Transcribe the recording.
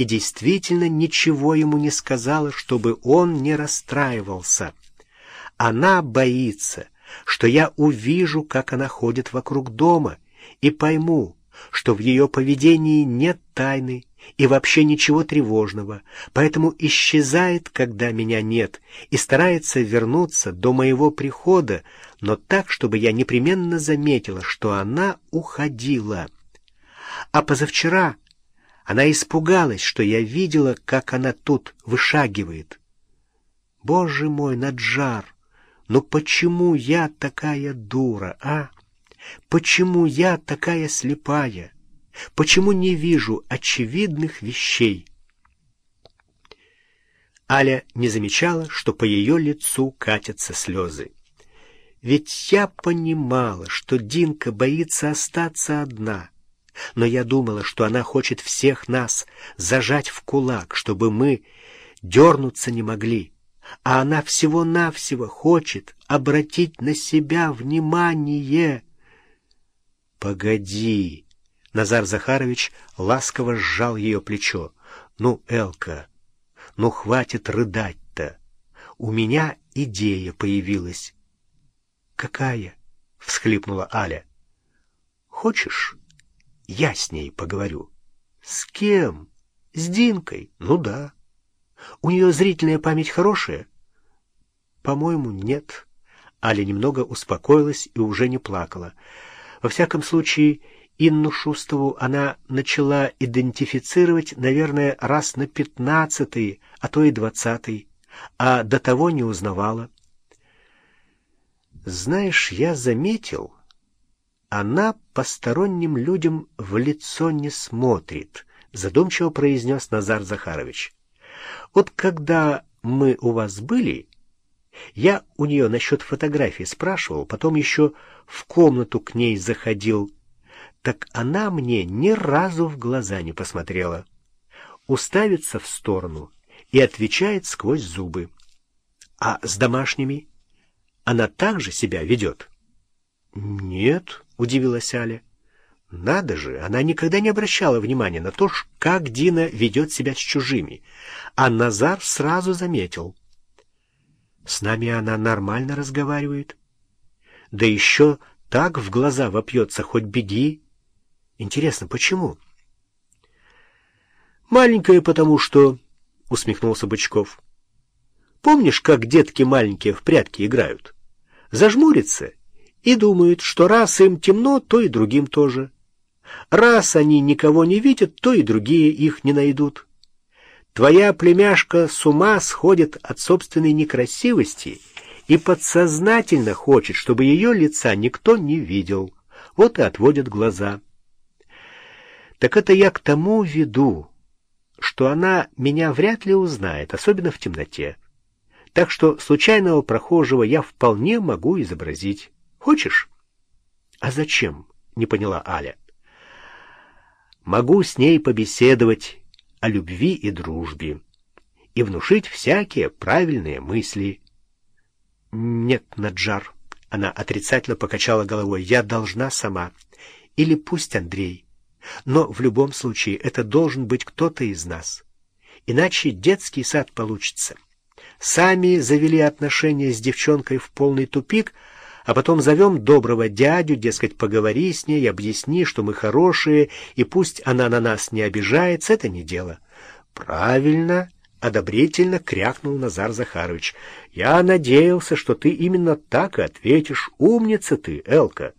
и действительно ничего ему не сказала, чтобы он не расстраивался. Она боится, что я увижу, как она ходит вокруг дома, и пойму, что в ее поведении нет тайны и вообще ничего тревожного, поэтому исчезает, когда меня нет, и старается вернуться до моего прихода, но так, чтобы я непременно заметила, что она уходила. А позавчера она испугалась, что я видела, как она тут вышагивает. Боже мой, Наджар, ну почему я такая дура, а? Почему я такая слепая? Почему не вижу очевидных вещей? Аля не замечала, что по ее лицу катятся слезы. Ведь я понимала, что Динка боится остаться одна. Но я думала, что она хочет всех нас зажать в кулак, чтобы мы дернуться не могли. А она всего-навсего хочет обратить на себя внимание. «Погоди!» — Назар Захарович ласково сжал ее плечо. «Ну, Элка, ну хватит рыдать-то! У меня идея появилась». «Какая?» — всхлипнула Аля. «Хочешь, я с ней поговорю?» «С кем?» «С Динкой?» «Ну да». «У нее зрительная память хорошая?» «По-моему, нет». Аля немного успокоилась и уже не плакала. Во всяком случае, Инну Шустову она начала идентифицировать, наверное, раз на пятнадцатый, а то и двадцатый, а до того не узнавала. Знаешь, я заметил, она посторонним людям в лицо не смотрит, задумчиво произнес Назар Захарович. Вот когда мы у вас были, я у нее насчет фотографии спрашивал, потом еще в комнату к ней заходил. Так она мне ни разу в глаза не посмотрела. Уставится в сторону и отвечает сквозь зубы. А с домашними она так же себя ведет? Нет, удивилась Аля. Надо же, она никогда не обращала внимания на то, как Дина ведет себя с чужими. А Назар сразу заметил. С нами она нормально разговаривает. Да еще так в глаза вопьется, хоть беги. Интересно, почему? Маленькая потому что... — усмехнулся Бычков. Помнишь, как детки маленькие в прятки играют? Зажмурятся и думают, что раз им темно, то и другим тоже. Раз они никого не видят, то и другие их не найдут. Твоя племяшка с ума сходит от собственной некрасивости и подсознательно хочет, чтобы ее лица никто не видел. Вот и отводит глаза. Так это я к тому веду, что она меня вряд ли узнает, особенно в темноте. Так что случайного прохожего я вполне могу изобразить. Хочешь? — А зачем? — не поняла Аля. — Могу с ней побеседовать о любви и дружбе и внушить всякие правильные мысли. — Нет, Наджар, — она отрицательно покачала головой, — я должна сама. Или пусть Андрей. Но в любом случае это должен быть кто-то из нас. Иначе детский сад получится. Сами завели отношения с девчонкой в полный тупик — а потом зовем доброго дядю, дескать, поговори с ней, объясни, что мы хорошие, и пусть она на нас не обижается, это не дело. Правильно, одобрительно крякнул Назар Захарович. Я надеялся, что ты именно так и ответишь. Умница ты, Элка.